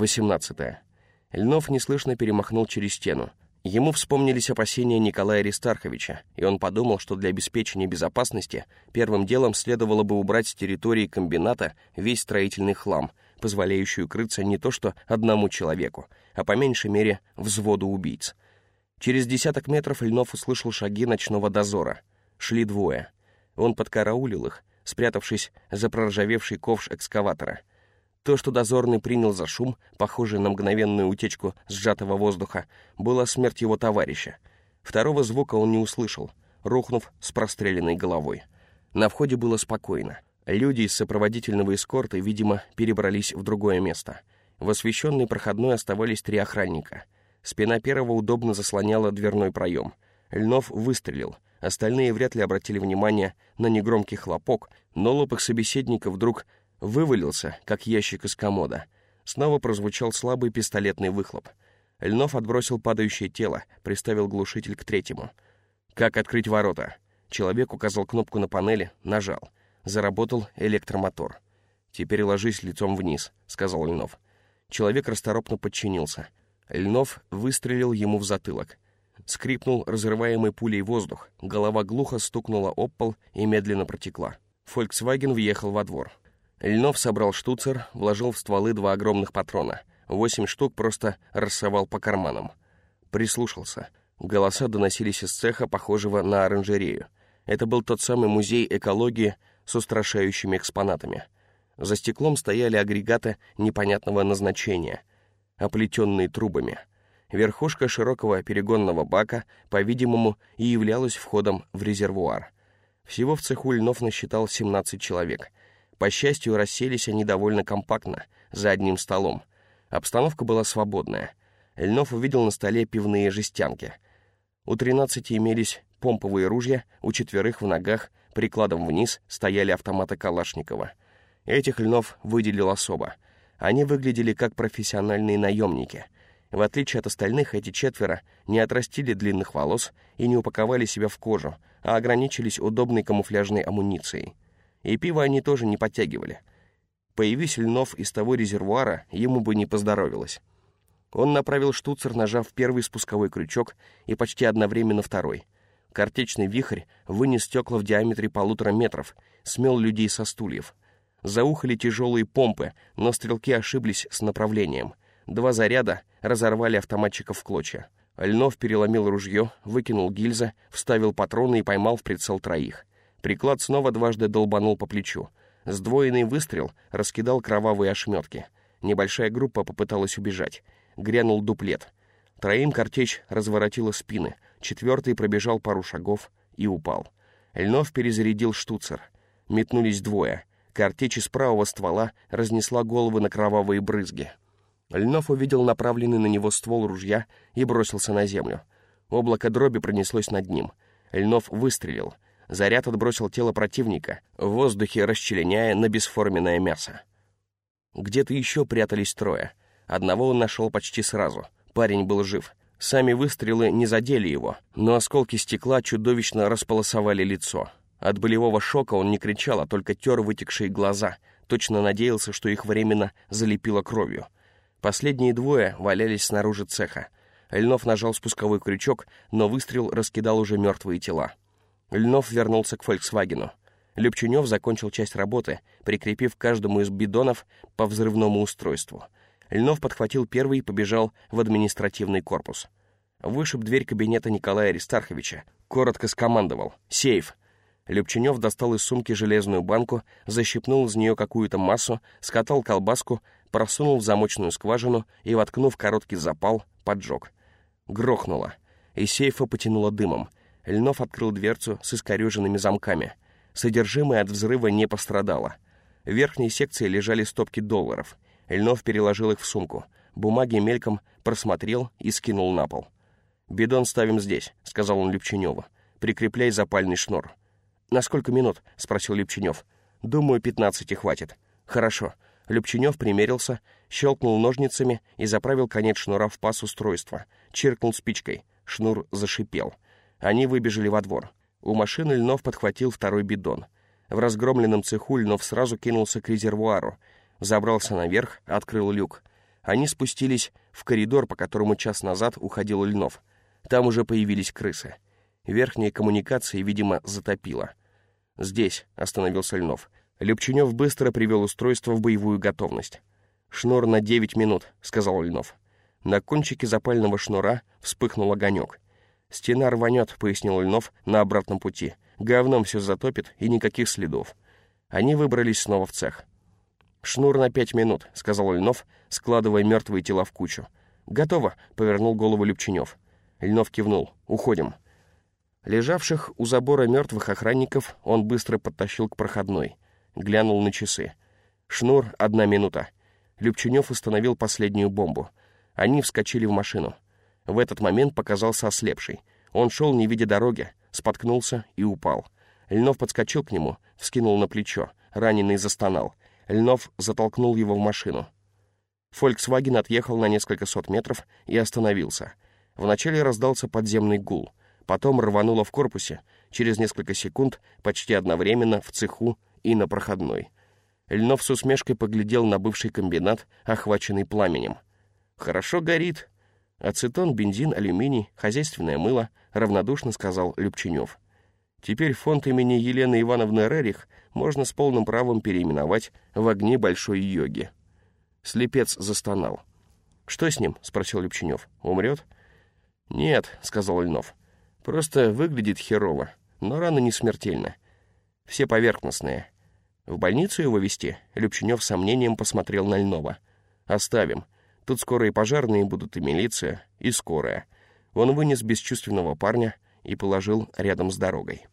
18. Льнов неслышно перемахнул через стену. Ему вспомнились опасения Николая Аристарховича, и он подумал, что для обеспечения безопасности первым делом следовало бы убрать с территории комбината весь строительный хлам, позволяющий укрыться не то что одному человеку, а по меньшей мере взводу убийц. Через десяток метров Льнов услышал шаги ночного дозора. Шли двое. Он подкараулил их, спрятавшись за проржавевший ковш экскаватора — то, что дозорный принял за шум, похожий на мгновенную утечку сжатого воздуха, была смерть его товарища. Второго звука он не услышал, рухнув с простреленной головой. На входе было спокойно. Люди из сопроводительного эскорта, видимо, перебрались в другое место. В освещенной проходной оставались три охранника. Спина первого удобно заслоняла дверной проем. Льнов выстрелил. Остальные вряд ли обратили внимание на негромкий хлопок, но лоб их собеседника вдруг вывалился, как ящик из комода. Снова прозвучал слабый пистолетный выхлоп. Льнов отбросил падающее тело, приставил глушитель к третьему. «Как открыть ворота?» Человек указал кнопку на панели, нажал. Заработал электромотор. «Теперь ложись лицом вниз», — сказал Льнов. Человек расторопно подчинился. Льнов выстрелил ему в затылок. Скрипнул разрываемый пулей воздух, голова глухо стукнула об пол и медленно протекла. «Фольксваген» въехал во двор. Льнов собрал штуцер, вложил в стволы два огромных патрона. Восемь штук просто рассовал по карманам. Прислушался. Голоса доносились из цеха, похожего на оранжерею. Это был тот самый музей экологии с устрашающими экспонатами. За стеклом стояли агрегаты непонятного назначения, оплетенные трубами. Верхушка широкого перегонного бака, по-видимому, и являлась входом в резервуар. Всего в цеху Льнов насчитал 17 человек — по счастью, расселись они довольно компактно, за одним столом. Обстановка была свободная. Льнов увидел на столе пивные жестянки. У тринадцати имелись помповые ружья, у четверых в ногах, прикладом вниз, стояли автоматы Калашникова. Этих Льнов выделил особо. Они выглядели как профессиональные наемники. В отличие от остальных, эти четверо не отрастили длинных волос и не упаковали себя в кожу, а ограничились удобной камуфляжной амуницией. И пиво они тоже не подтягивали. Появись Льнов из того резервуара, ему бы не поздоровилось. Он направил штуцер, нажав первый спусковой крючок и почти одновременно второй. Картечный вихрь вынес стекла в диаметре полутора метров, смел людей со стульев. Заухали тяжелые помпы, но стрелки ошиблись с направлением. Два заряда разорвали автоматчиков в клочья. Льнов переломил ружье, выкинул гильзы, вставил патроны и поймал в прицел троих. Приклад снова дважды долбанул по плечу. Сдвоенный выстрел раскидал кровавые ошметки. Небольшая группа попыталась убежать. Грянул дуплет. Троим картечь разворотила спины. Четвертый пробежал пару шагов и упал. Льнов перезарядил штуцер. Метнулись двое. Картечь из правого ствола разнесла головы на кровавые брызги. Льнов увидел направленный на него ствол ружья и бросился на землю. Облако дроби пронеслось над ним. Льнов выстрелил — Заряд отбросил тело противника, в воздухе расчленяя на бесформенное мясо. Где-то еще прятались трое. Одного он нашел почти сразу. Парень был жив. Сами выстрелы не задели его, но осколки стекла чудовищно располосовали лицо. От болевого шока он не кричал, а только тер вытекшие глаза, точно надеялся, что их временно залепило кровью. Последние двое валялись снаружи цеха. Льнов нажал спусковой крючок, но выстрел раскидал уже мертвые тела. Льнов вернулся к «Фольксвагену». Любчунев закончил часть работы, прикрепив каждому из бидонов по взрывному устройству. Льнов подхватил первый и побежал в административный корпус. Вышиб дверь кабинета Николая Аристарховича, коротко скомандовал «Сейф!». Любчунев достал из сумки железную банку, защипнул из нее какую-то массу, скатал колбаску, просунул в замочную скважину и, воткнув короткий запал, поджег. Грохнуло. Из сейфа потянуло дымом — Льнов открыл дверцу с искореженными замками. Содержимое от взрыва не пострадало. В верхней секции лежали стопки долларов. Льнов переложил их в сумку. Бумаги мельком просмотрел и скинул на пол. «Бидон ставим здесь», — сказал он Лепченеву. «Прикрепляй запальный шнур». «На сколько минут?» — спросил Лепченев. «Думаю, пятнадцати хватит». «Хорошо». Любченев примерился, щелкнул ножницами и заправил конец шнура в паз устройства. Чиркнул спичкой. Шнур зашипел. Они выбежали во двор. У машины Льнов подхватил второй бидон. В разгромленном цеху Льнов сразу кинулся к резервуару. Забрался наверх, открыл люк. Они спустились в коридор, по которому час назад уходил Льнов. Там уже появились крысы. Верхние коммуникации, видимо, затопило. «Здесь», — остановился Льнов. Любченев быстро привел устройство в боевую готовность. «Шнур на девять минут», — сказал Льнов. На кончике запального шнура вспыхнул огонек. «Стена рванет», — пояснил Льнов на обратном пути. «Говном все затопит и никаких следов». Они выбрались снова в цех. «Шнур на пять минут», — сказал Льнов, складывая мертвые тела в кучу. «Готово», — повернул голову Любченев. Льнов кивнул. «Уходим». Лежавших у забора мертвых охранников он быстро подтащил к проходной. Глянул на часы. «Шнур — одна минута». Любченев установил последнюю бомбу. Они вскочили в машину. В этот момент показался ослепший. Он шел, не видя дороги, споткнулся и упал. Льнов подскочил к нему, вскинул на плечо. Раненый застонал. Льнов затолкнул его в машину. «Фольксваген» отъехал на несколько сот метров и остановился. Вначале раздался подземный гул. Потом рвануло в корпусе. Через несколько секунд, почти одновременно, в цеху и на проходной. Льнов с усмешкой поглядел на бывший комбинат, охваченный пламенем. «Хорошо горит. Ацетон, бензин, алюминий, хозяйственное мыло», — равнодушно сказал Любченев. Теперь фонд имени Елены Ивановны Рерих можно с полным правом переименовать в огне большой йоги. Слепец застонал. «Что с ним?» — спросил Любченев. «Умрет?» «Нет», — сказал Льнов. «Просто выглядит херово, но рана не смертельна. Все поверхностные. В больницу его вести?» Любченев с сомнением посмотрел на Льнова. «Оставим. Тут скоро и пожарные будут, и милиция, и скорая». Он вынес бесчувственного парня и положил рядом с дорогой.